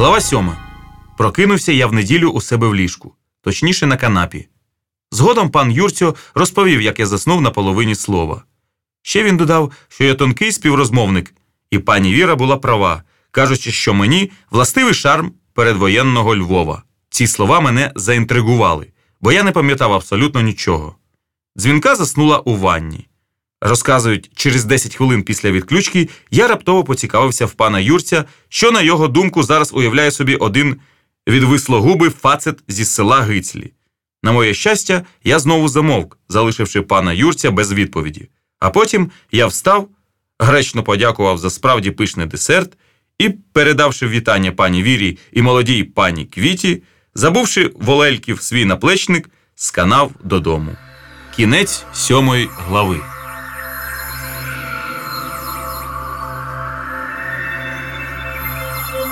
Глава сьома. Прокинувся я в неділю у себе в ліжку, точніше на канапі. Згодом пан Юрцьо розповів, як я заснув на половині слова. Ще він додав, що я тонкий співрозмовник, і пані Віра була права, кажучи, що мені властивий шарм передвоєнного Львова. Ці слова мене заінтригували, бо я не пам'ятав абсолютно нічого. Дзвінка заснула у ванні. Розказують, через 10 хвилин після відключки я раптово поцікавився в пана Юрця, що, на його думку, зараз уявляє собі один відвислогубий фацет зі села Гицлі. На моє щастя, я знову замовк, залишивши пана Юрця без відповіді. А потім я встав, гречно подякував за справді пишний десерт і, передавши вітання пані Вірі і молодій пані Квіті, забувши волельків свій наплечник, сканав додому. Кінець сьомої глави.